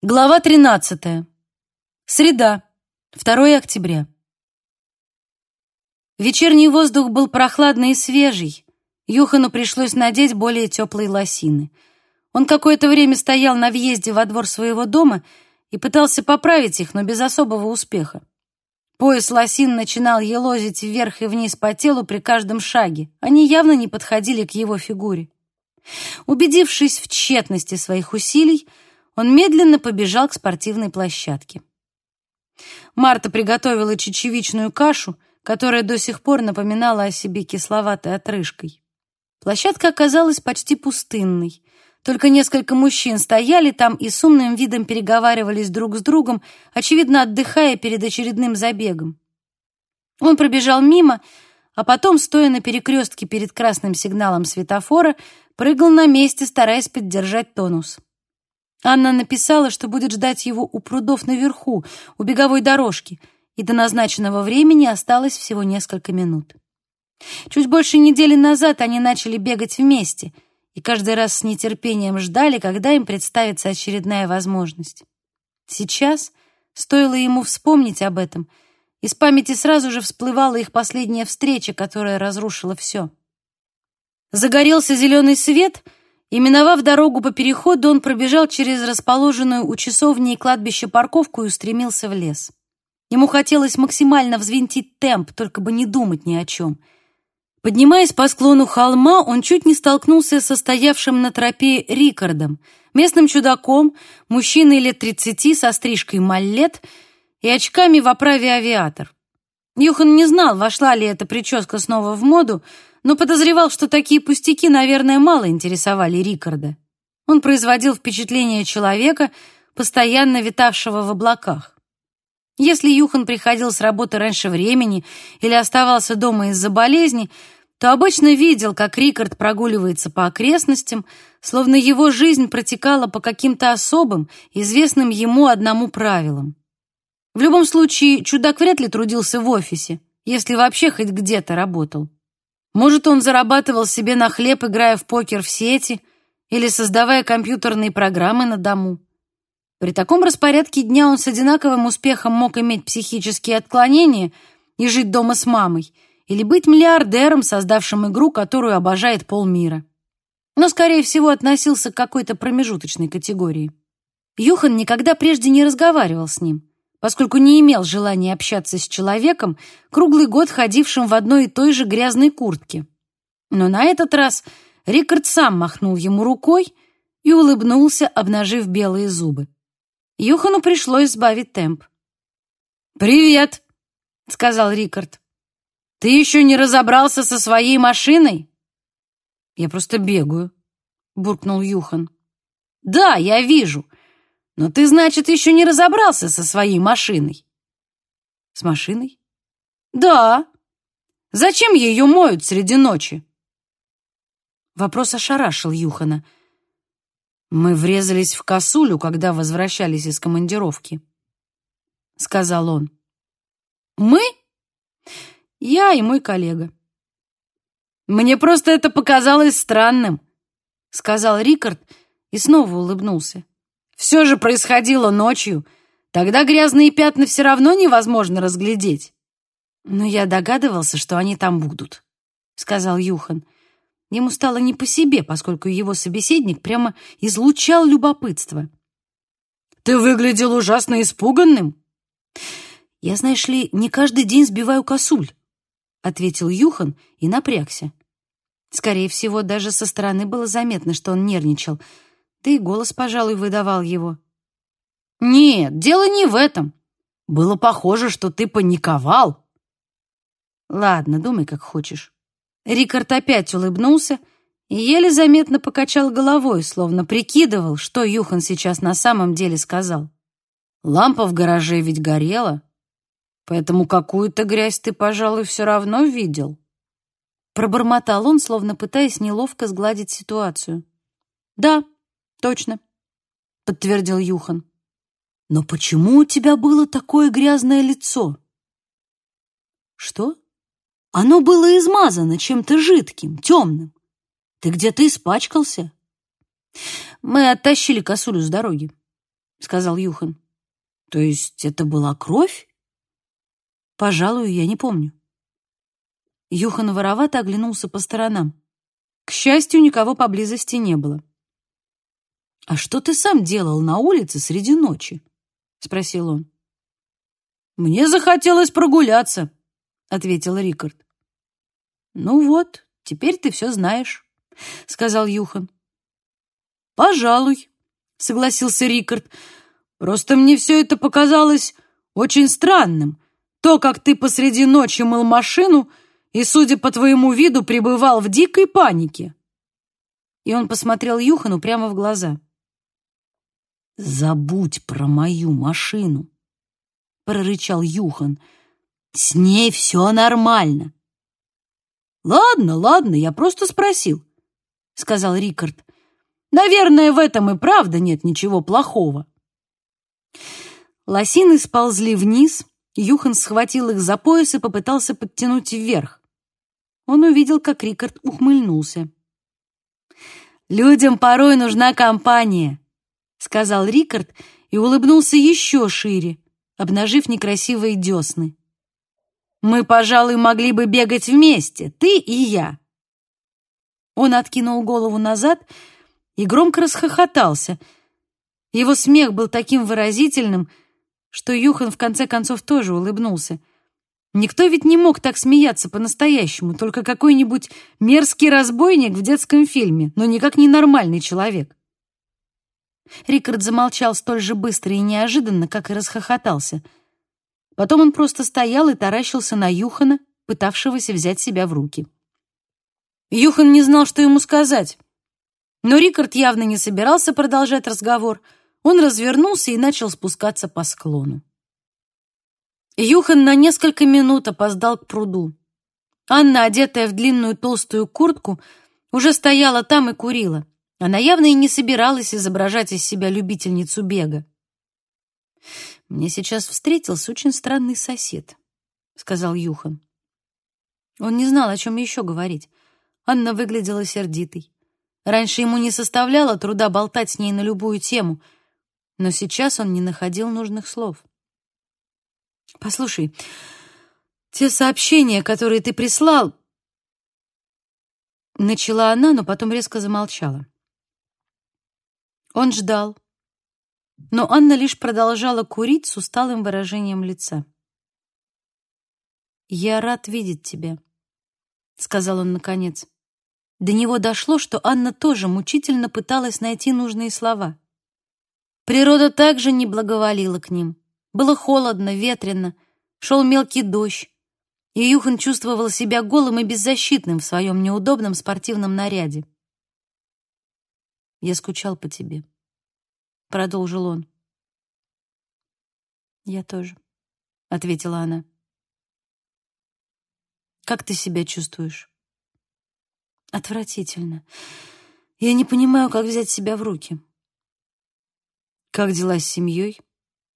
Глава 13. Среда, 2 октября. Вечерний воздух был прохладный и свежий. Юхану пришлось надеть более теплые лосины. Он какое-то время стоял на въезде во двор своего дома и пытался поправить их, но без особого успеха. Пояс лосин начинал елозить вверх и вниз по телу при каждом шаге. Они явно не подходили к его фигуре. Убедившись в тщетности своих усилий, он медленно побежал к спортивной площадке. Марта приготовила чечевичную кашу, которая до сих пор напоминала о себе кисловатой отрыжкой. Площадка оказалась почти пустынной. Только несколько мужчин стояли там и с умным видом переговаривались друг с другом, очевидно, отдыхая перед очередным забегом. Он пробежал мимо, а потом, стоя на перекрестке перед красным сигналом светофора, прыгал на месте, стараясь поддержать тонус. Анна написала, что будет ждать его у прудов наверху, у беговой дорожки, и до назначенного времени осталось всего несколько минут. Чуть больше недели назад они начали бегать вместе, и каждый раз с нетерпением ждали, когда им представится очередная возможность. Сейчас, стоило ему вспомнить об этом, из памяти сразу же всплывала их последняя встреча, которая разрушила все. Загорелся зеленый свет — и, миновав дорогу по переходу, он пробежал через расположенную у часовни и кладбища парковку и устремился в лес. Ему хотелось максимально взвинтить темп, только бы не думать ни о чем. Поднимаясь по склону холма, он чуть не столкнулся со стоявшим на тропе Рикардом, местным чудаком, мужчиной лет тридцати со стрижкой маллет и очками в оправе авиатор. Юхан не знал, вошла ли эта прическа снова в моду, но подозревал, что такие пустяки, наверное, мало интересовали Рикарда. Он производил впечатление человека, постоянно витавшего в облаках. Если Юхан приходил с работы раньше времени или оставался дома из-за болезни, то обычно видел, как Рикард прогуливается по окрестностям, словно его жизнь протекала по каким-то особым, известным ему одному правилам. В любом случае, чудак вряд ли трудился в офисе, если вообще хоть где-то работал. Может, он зарабатывал себе на хлеб, играя в покер в сети или создавая компьютерные программы на дому. При таком распорядке дня он с одинаковым успехом мог иметь психические отклонения и жить дома с мамой, или быть миллиардером, создавшим игру, которую обожает полмира. Но, скорее всего, относился к какой-то промежуточной категории. Юхан никогда прежде не разговаривал с ним поскольку не имел желания общаться с человеком, круглый год ходившим в одной и той же грязной куртке. Но на этот раз Рикард сам махнул ему рукой и улыбнулся, обнажив белые зубы. Юхану пришлось сбавить темп. «Привет», — сказал Рикард. «Ты еще не разобрался со своей машиной?» «Я просто бегаю», — буркнул Юхан. «Да, я вижу. Но ты, значит, еще не разобрался со своей машиной. С машиной? Да. Зачем ее моют среди ночи? Вопрос ошарашил Юхана. Мы врезались в косулю, когда возвращались из командировки, сказал он. Мы? Я и мой коллега. Мне просто это показалось странным, сказал Рикард и снова улыбнулся. Все же происходило ночью. Тогда грязные пятна все равно невозможно разглядеть. Но я догадывался, что они там будут, сказал Юхан. Ему стало не по себе, поскольку его собеседник прямо излучал любопытство. Ты выглядел ужасно испуганным. Я, знаешь ли, не каждый день сбиваю косуль, ответил Юхан и напрягся. Скорее всего, даже со стороны было заметно, что он нервничал — да и голос, пожалуй, выдавал его. «Нет, дело не в этом. Было похоже, что ты паниковал». «Ладно, думай, как хочешь». Рикард опять улыбнулся и еле заметно покачал головой, словно прикидывал, что Юхан сейчас на самом деле сказал. «Лампа в гараже ведь горела, поэтому какую-то грязь ты, пожалуй, все равно видел». Пробормотал он, словно пытаясь неловко сгладить ситуацию. «Да, «Точно», — подтвердил Юхан. «Но почему у тебя было такое грязное лицо?» «Что?» «Оно было измазано чем-то жидким, темным. Ты где-то испачкался?» «Мы оттащили косулю с дороги». — сказал Юхан. То есть это была кровь? Пожалуй, я не помню. Юхан воровато оглянулся по сторонам. К счастью, никого поблизости не было. «А что ты сам делал на улице среди ночи?» — спросил он. «Мне захотелось прогуляться», — ответил Рикард. «Ну вот, теперь ты все знаешь», — сказал Юхан. «Пожалуй», — согласился Рикард. «Просто мне все это показалось очень странным. То, как ты посреди ночи мыл машину и, судя по твоему виду, пребывал в дикой панике». И он посмотрел Юхану прямо в глаза. «Забудь про мою машину», — прорычал Юхан. «С ней все нормально». «Ладно, ладно, я просто спросил», — сказал Рикард. «Наверное, в этом и правда нет ничего плохого». Лосины сползли вниз, Юхан схватил их за пояс и попытался подтянуть вверх. Он увидел, как Рикард ухмыльнулся. «Людям порой нужна компания», — сказал Рикард и улыбнулся еще шире, обнажив некрасивые десны. Мы, пожалуй, могли бы бегать вместе, ты и я. Он откинул голову назад и громко расхохотался. Его смех был таким выразительным, что Юхан в конце концов тоже улыбнулся. Никто ведь не мог так смеяться по-настоящему, только какой-нибудь мерзкий разбойник в детском фильме, но никак не нормальный человек. Рикард замолчал столь же быстро и неожиданно, как и расхохотался — Потом он просто стоял и таращился на Юхана, пытавшегося взять себя в руки. Юхан не знал, что ему сказать. Но Рикард явно не собирался продолжать разговор. Он развернулся и начал спускаться по склону. Юхан на несколько минут опоздал к пруду. Анна, одетая в длинную толстую куртку, уже стояла там и курила. Она явно и не собиралась изображать из себя любительницу бега. «Мне сейчас встретился очень странный сосед», — сказал Юхан. Он не знал, о чем еще говорить. Анна выглядела сердитой. Раньше ему не составляло труда болтать с ней на любую тему, но сейчас он не находил нужных слов. «Послушай, те сообщения, которые ты прислал...» Начала она, но потом резко замолчала. Он ждал, но Анна лишь продолжала курить с усталым выражением лица. «Я рад видеть тебя», — сказал он наконец. До него дошло, что Анна тоже мучительно пыталась найти нужные слова. Природа также не благоволила к ним. Было холодно, ветрено, шел мелкий дождь, и Юхан чувствовал себя голым и беззащитным в своем неудобном спортивном наряде. «Я скучал по тебе», — продолжил он. «Я тоже», — ответила она. «Как ты себя чувствуешь?» «Отвратительно. Я не понимаю, как взять себя в руки». «Как дела с семьей?»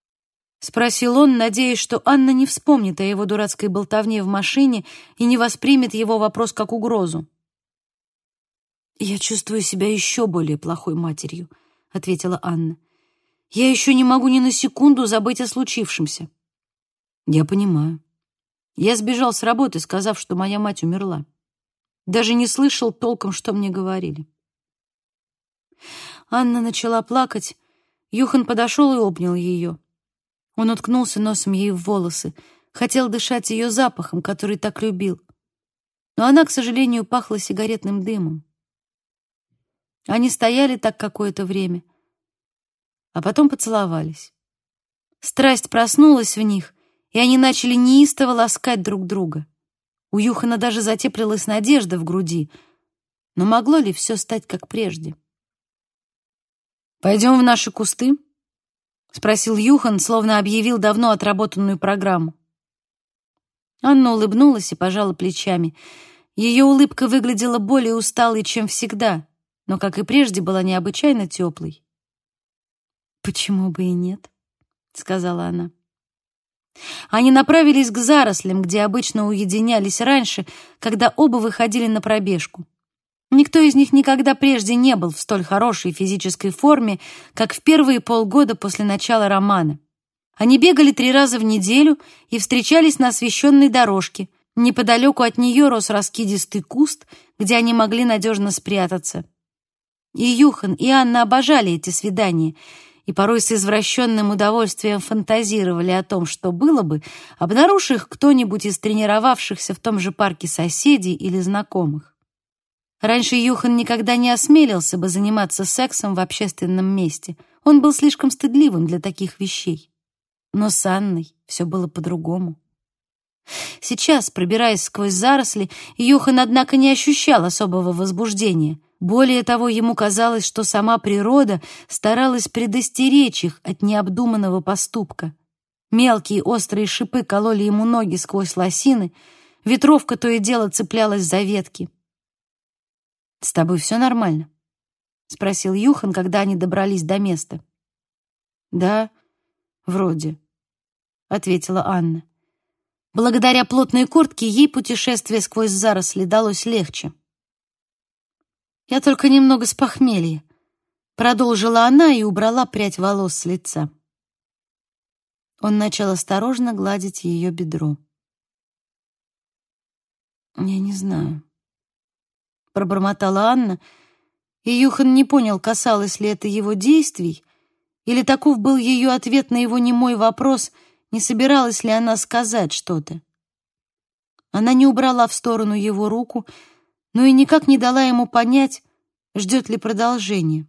— спросил он, надеясь, что Анна не вспомнит о его дурацкой болтовне в машине и не воспримет его вопрос как угрозу. «Я чувствую себя еще более плохой матерью», — ответила Анна. «Я еще не могу ни на секунду забыть о случившемся». «Я понимаю. Я сбежал с работы, сказав, что моя мать умерла. Даже не слышал толком, что мне говорили». Анна начала плакать. Юхан подошел и обнял ее. Он уткнулся носом ей в волосы, хотел дышать ее запахом, который так любил. Но она, к сожалению, пахла сигаретным дымом. Они стояли так какое-то время, а потом поцеловались. Страсть проснулась в них, и они начали неистово ласкать друг друга. У Юхана даже затеплилась надежда в груди, но могло ли все стать как прежде? «Пойдем в наши кусты?» — спросил Юхан, словно объявил давно отработанную программу. Анна улыбнулась и пожала плечами. Ее улыбка выглядела более усталой, чем всегда, но, как и прежде, была необычайно теплой. «Почему бы и нет?» — сказала она. Они направились к зарослям, где обычно уединялись раньше, когда оба выходили на пробежку. Никто из них никогда прежде не был в столь хорошей физической форме, как в первые полгода после начала романа. Они бегали три раза в неделю и встречались на освещенной дорожке. Неподалеку от нее рос раскидистый куст, где они могли надежно спрятаться. И Юхан, и Анна обожали эти свидания и порой с извращенным удовольствием фантазировали о том, что было бы, обнаружив их кто-нибудь из тренировавшихся в том же парке соседей или знакомых. Раньше Юхан никогда не осмелился бы заниматься сексом в общественном месте. Он был слишком стыдливым для таких вещей. Но с Анной все было по-другому. Сейчас, пробираясь сквозь заросли, Юхан, однако, не ощущал особого возбуждения. Более того, ему казалось, что сама природа старалась предостеречь их от необдуманного поступка. Мелкие острые шипы кололи ему ноги сквозь лосины, ветровка то и дело цеплялась за ветки. «С тобой все нормально?» — спросил Юхан, когда они добрались до места. «Да, вроде», — ответила Анна. Благодаря плотной куртке ей путешествие сквозь заросли далось легче. «Я только немного с похмелья», — продолжила она и убрала прядь волос с лица. Он начал осторожно гладить ее бедро. «Я не знаю», — пробормотала Анна, и Юхан не понял, касалось ли это его действий, или таков был ее ответ на его немой вопрос, не собиралась ли она сказать что-то. Она не убрала в сторону его руку, но и никак не дала ему понять, ждет ли продолжение.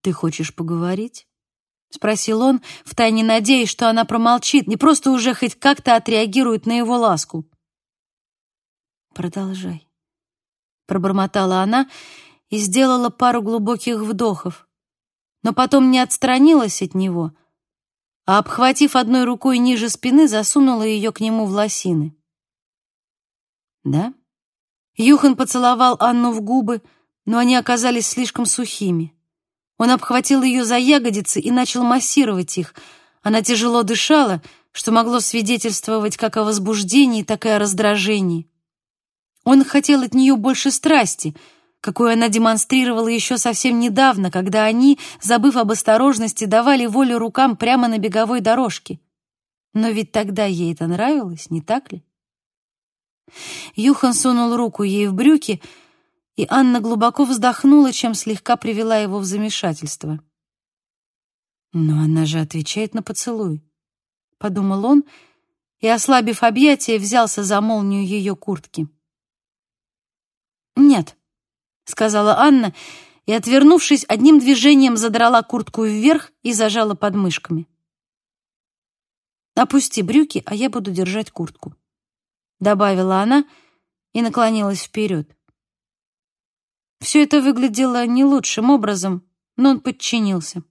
«Ты хочешь поговорить?» — спросил он, втайне надеясь, что она промолчит, не просто уже хоть как-то отреагирует на его ласку. «Продолжай», пробормотала она и сделала пару глубоких вдохов, но потом не отстранилась от него, а, обхватив одной рукой ниже спины, засунула ее к нему в лосины. «Да?» Юхан поцеловал Анну в губы, но они оказались слишком сухими. Он обхватил ее за ягодицы и начал массировать их. Она тяжело дышала, что могло свидетельствовать как о возбуждении, так и о раздражении. Он хотел от нее больше страсти, какую она демонстрировала еще совсем недавно, когда они, забыв об осторожности, давали волю рукам прямо на беговой дорожке. Но ведь тогда ей это нравилось, не так ли? Юхан сунул руку ей в брюки, и Анна глубоко вздохнула, чем слегка привела его в замешательство. «Но она же отвечает на поцелуй», — подумал он, и, ослабив объятия, взялся за молнию ее куртки. «Нет», — сказала Анна, и, отвернувшись, одним движением задрала куртку вверх и зажала подмышками. «Опусти брюки, а я буду держать куртку», — добавила она и наклонилась вперед. Все это выглядело не лучшим образом, но он подчинился.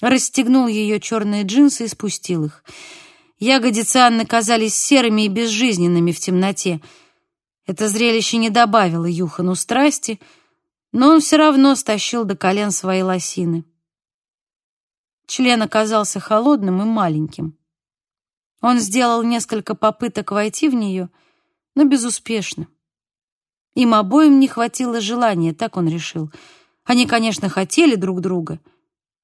Расстегнул ее черные джинсы и спустил их. Ягодицы Анны казались серыми и безжизненными в темноте — это зрелище не добавило Юхану страсти, но он все равно стащил до колен свои лосины. Член оказался холодным и маленьким. Он сделал несколько попыток войти в нее, но безуспешно. Им обоим не хватило желания, так он решил. Они, конечно, хотели друг друга,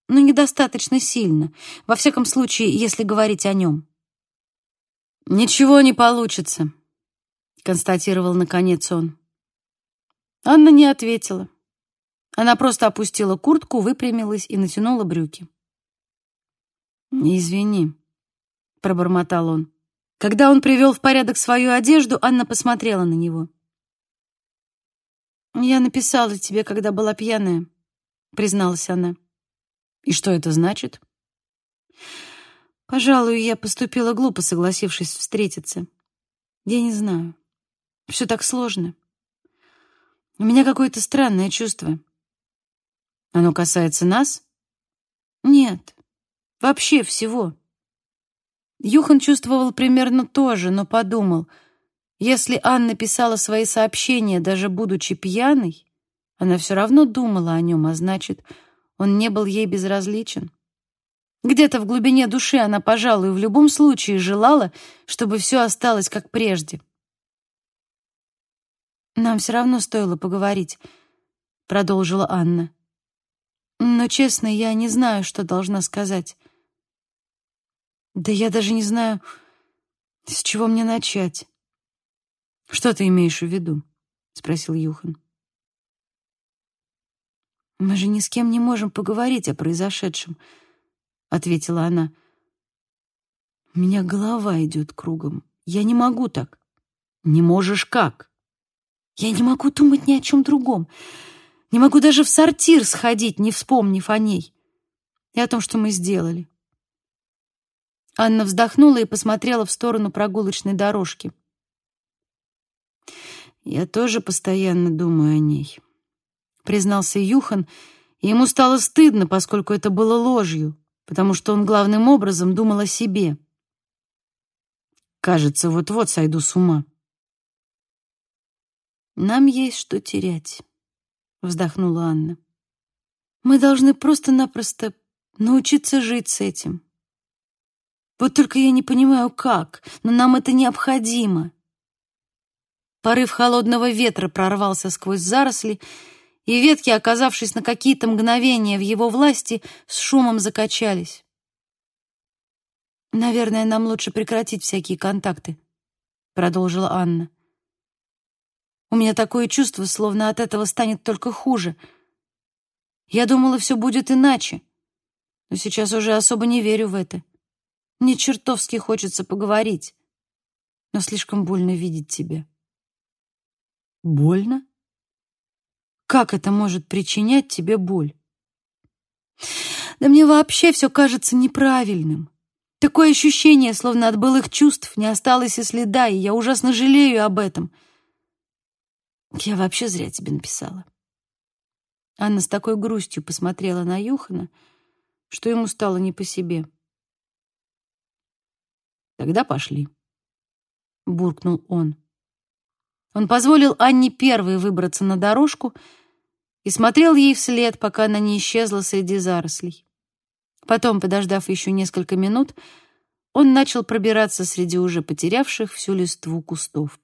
но недостаточно сильно, во всяком случае, если говорить о нем. «Ничего не получится», констатировал наконец он. Анна не ответила. Она просто опустила куртку, выпрямилась и натянула брюки. «Извини», — пробормотал он. Когда он привел в порядок свою одежду, Анна посмотрела на него. «Я написала тебе, когда была пьяная», — призналась она. «И что это значит?» «Пожалуй, я поступила глупо, согласившись встретиться. Я не знаю. Все так сложно. У меня какое-то странное чувство. Оно касается нас? Нет, вообще всего. Юхан чувствовал примерно то же, но подумал, если Анна писала свои сообщения, даже будучи пьяной, она все равно думала о нем, а значит, он не был ей безразличен. Где-то в глубине души она, пожалуй, в любом случае желала, чтобы все осталось как прежде. «Нам все равно стоило поговорить», — продолжила Анна. «Но, честно, я не знаю, что должна сказать. Да я даже не знаю, с чего мне начать». «Что ты имеешь в виду?» — спросил Юхан. «Мы же ни с кем не можем поговорить о произошедшем», — ответила она. «У меня голова идет кругом. Я не могу так». «Не можешь как?» «Я не могу думать ни о чем другом. Не могу даже в сортир сходить, не вспомнив о ней и о том, что мы сделали». Анна вздохнула и посмотрела в сторону прогулочной дорожки. «Я тоже постоянно думаю о ней», — признался Юхан, и ему стало стыдно, поскольку это было ложью, потому что он главным образом думал о себе. «Кажется, вот-вот сойду с ума». «Нам есть что терять», — вздохнула Анна. «Мы должны просто-напросто научиться жить с этим. Вот только я не понимаю, как, но нам это необходимо». Порыв холодного ветра прорвался сквозь заросли, и ветки, оказавшись на какие-то мгновения в его власти, с шумом закачались. «Наверное, нам лучше прекратить всякие контакты», — продолжила Анна. «У меня такое чувство, словно от этого станет только хуже. Я думала, все будет иначе, но сейчас уже особо не верю в это. Мне чертовски хочется поговорить, но слишком больно видеть тебя». Больно? Как это может причинять тебе боль? Да мне вообще все кажется неправильным. Такое ощущение, словно от былых чувств не осталось и следа, и я ужасно жалею об этом. Я вообще зря тебе написала. Анна с такой грустью посмотрела на Юхана, что ему стало не по себе. «Тогда пошли», — буркнул он. Он позволил Анне первой выбраться на дорожку и смотрел ей вслед, пока она не исчезла среди зарослей. Потом, подождав еще несколько минут, он начал пробираться среди уже потерявших всю листву кустов.